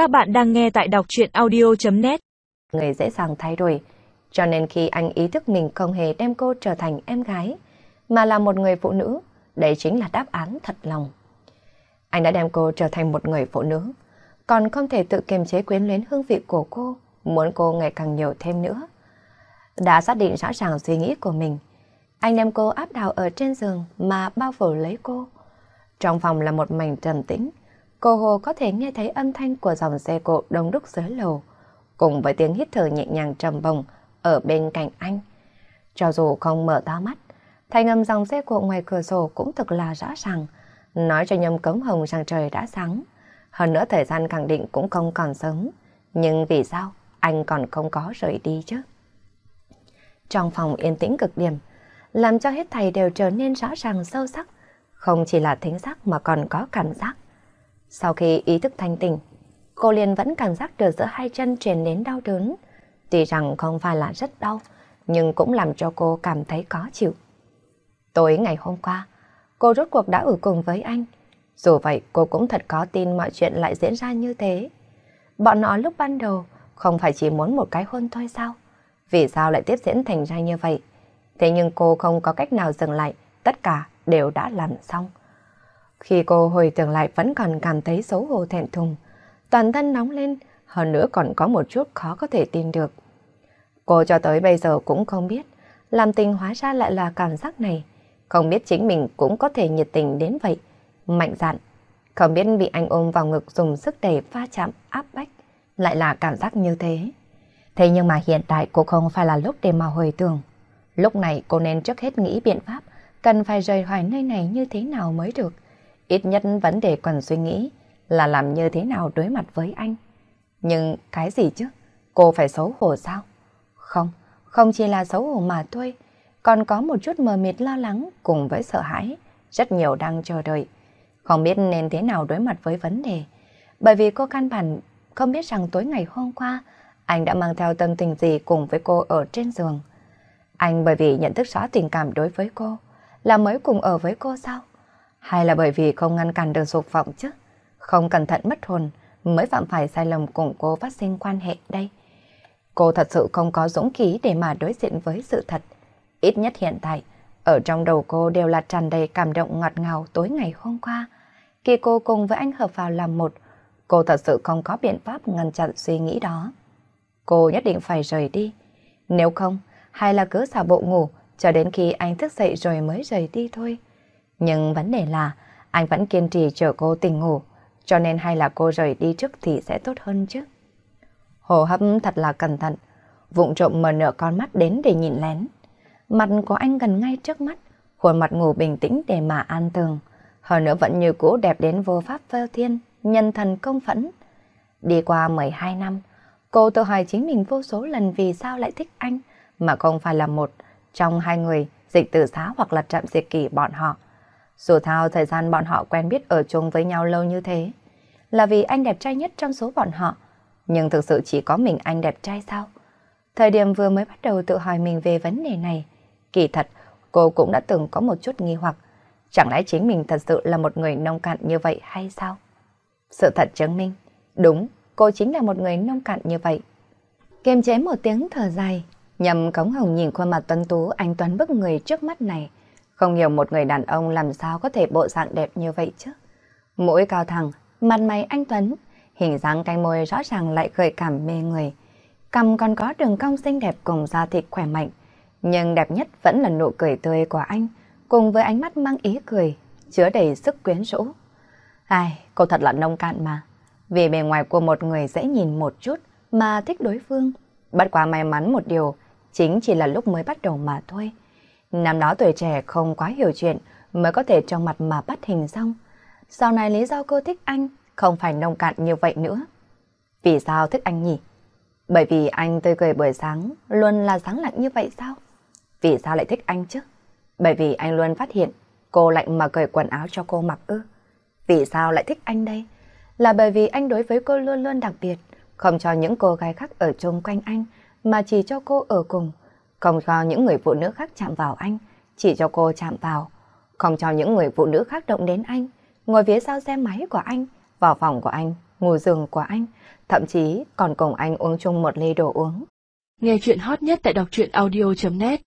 Các bạn đang nghe tại đọc chuyện audio.net Người dễ dàng thay đổi, cho nên khi anh ý thức mình không hề đem cô trở thành em gái, mà là một người phụ nữ, đấy chính là đáp án thật lòng. Anh đã đem cô trở thành một người phụ nữ, còn không thể tự kiềm chế quyến luyến hương vị của cô, muốn cô ngày càng nhiều thêm nữa. Đã xác định rõ ràng suy nghĩ của mình, anh đem cô áp đảo ở trên giường mà bao phủ lấy cô. Trong phòng là một mảnh trầm tĩnh, cô Hồ có thể nghe thấy âm thanh của dòng xe cộ đông đúc dưới lầu, cùng với tiếng hít thở nhẹ nhàng trầm bồng ở bên cạnh anh. Cho dù không mở to mắt, thanh âm dòng xe cộ ngoài cửa sổ cũng thực là rõ ràng, nói cho nhầm cống hồng rằng trời đã sáng. Hơn nữa thời gian khẳng định cũng không còn sớm, nhưng vì sao anh còn không có rời đi chứ? Trong phòng yên tĩnh cực điểm, làm cho hết thầy đều trở nên rõ ràng sâu sắc, không chỉ là thính giác mà còn có cảm giác. Sau khi ý thức thanh tỉnh, cô liền vẫn cảm giác được giữa hai chân truyền đến đau đớn. Tuy rằng không phải là rất đau, nhưng cũng làm cho cô cảm thấy khó chịu. Tối ngày hôm qua, cô rốt cuộc đã ở cùng với anh. Dù vậy, cô cũng thật có tin mọi chuyện lại diễn ra như thế. Bọn nó lúc ban đầu không phải chỉ muốn một cái hôn thôi sao? Vì sao lại tiếp diễn thành ra như vậy? Thế nhưng cô không có cách nào dừng lại, tất cả đều đã làm xong. Khi cô hồi tưởng lại vẫn còn cảm thấy xấu hổ thẹn thùng, toàn thân nóng lên, hơn nữa còn có một chút khó có thể tin được. Cô cho tới bây giờ cũng không biết, làm tình hóa ra lại là cảm giác này, không biết chính mình cũng có thể nhiệt tình đến vậy, mạnh dạn, không biết bị anh ôm vào ngực dùng sức đẩy pha chạm áp bách, lại là cảm giác như thế. Thế nhưng mà hiện tại cô không phải là lúc để mà hồi tưởng. Lúc này cô nên trước hết nghĩ biện pháp, cần phải rời khỏi nơi này như thế nào mới được. Ít nhất vấn đề còn suy nghĩ là làm như thế nào đối mặt với anh. Nhưng cái gì chứ? Cô phải xấu hổ sao? Không, không chỉ là xấu hổ mà thôi. Còn có một chút mờ mịt lo lắng cùng với sợ hãi. Rất nhiều đang chờ đợi. Không biết nên thế nào đối mặt với vấn đề. Bởi vì cô căn bản không biết rằng tối ngày hôm qua anh đã mang theo tâm tình gì cùng với cô ở trên giường. Anh bởi vì nhận thức rõ tình cảm đối với cô là mới cùng ở với cô sao? Hay là bởi vì không ngăn cản được dục vọng chứ? Không cẩn thận mất hồn mới phạm phải sai lầm cùng cô phát sinh quan hệ đây. Cô thật sự không có dũng khí để mà đối diện với sự thật. Ít nhất hiện tại, ở trong đầu cô đều là tràn đầy cảm động ngọt ngào tối ngày hôm qua. Khi cô cùng với anh hợp vào làm một, cô thật sự không có biện pháp ngăn chặn suy nghĩ đó. Cô nhất định phải rời đi. Nếu không, hay là cứ xả bộ ngủ cho đến khi anh thức dậy rồi mới rời đi thôi. Nhưng vấn đề là anh vẫn kiên trì chờ cô tỉnh ngủ, cho nên hay là cô rời đi trước thì sẽ tốt hơn chứ. Hồ hấp thật là cẩn thận, vụng trộm mở nửa con mắt đến để nhìn lén. Mặt của anh gần ngay trước mắt, khuôn mặt ngủ bình tĩnh để mà an tường. Hơn nữa vẫn như cũ đẹp đến vô pháp vơ thiên, nhân thần công phẫn. Đi qua 12 năm, cô tự hỏi chính mình vô số lần vì sao lại thích anh, mà không phải là một trong hai người dịch tử xá hoặc là trạm diệt kỷ bọn họ. Dù thao thời gian bọn họ quen biết ở chung với nhau lâu như thế, là vì anh đẹp trai nhất trong số bọn họ. Nhưng thực sự chỉ có mình anh đẹp trai sao? Thời điểm vừa mới bắt đầu tự hỏi mình về vấn đề này, kỳ thật cô cũng đã từng có một chút nghi hoặc. Chẳng lẽ chính mình thật sự là một người nông cạn như vậy hay sao? Sự thật chứng minh, đúng, cô chính là một người nông cạn như vậy. Kiềm chế một tiếng thở dài, nhầm cống hồng nhìn khuôn mặt tuấn tú anh Tuấn bức người trước mắt này. Không hiểu một người đàn ông làm sao có thể bộ dạng đẹp như vậy chứ. Mũi cao thẳng, mặt mày anh Tuấn, hình dáng cánh môi rõ ràng lại gợi cảm mê người. Cầm còn có đường cong xinh đẹp cùng da thịt khỏe mạnh. Nhưng đẹp nhất vẫn là nụ cười tươi của anh, cùng với ánh mắt mang ý cười, chứa đầy sức quyến rũ. Ai, cô thật là nông cạn mà. Vì bề ngoài của một người dễ nhìn một chút mà thích đối phương. Bất quá may mắn một điều, chính chỉ là lúc mới bắt đầu mà thôi. Năm đó tuổi trẻ không quá hiểu chuyện mới có thể trong mặt mà bắt hình xong. Sau này lý do cô thích anh không phải nông cạn như vậy nữa. Vì sao thích anh nhỉ? Bởi vì anh tươi cười buổi sáng luôn là sáng lạnh như vậy sao? Vì sao lại thích anh chứ? Bởi vì anh luôn phát hiện cô lạnh mà cởi quần áo cho cô mặc ư. Vì sao lại thích anh đây? Là bởi vì anh đối với cô luôn luôn đặc biệt, không cho những cô gái khác ở chung quanh anh, mà chỉ cho cô ở cùng. Không cho những người phụ nữ khác chạm vào anh, chỉ cho cô chạm vào. Không cho những người phụ nữ khác động đến anh, ngồi phía sau xe máy của anh, vào phòng của anh, ngủ giường của anh, thậm chí còn cùng anh uống chung một ly đồ uống. Nghe chuyện hot nhất tại đọc truyện audio.net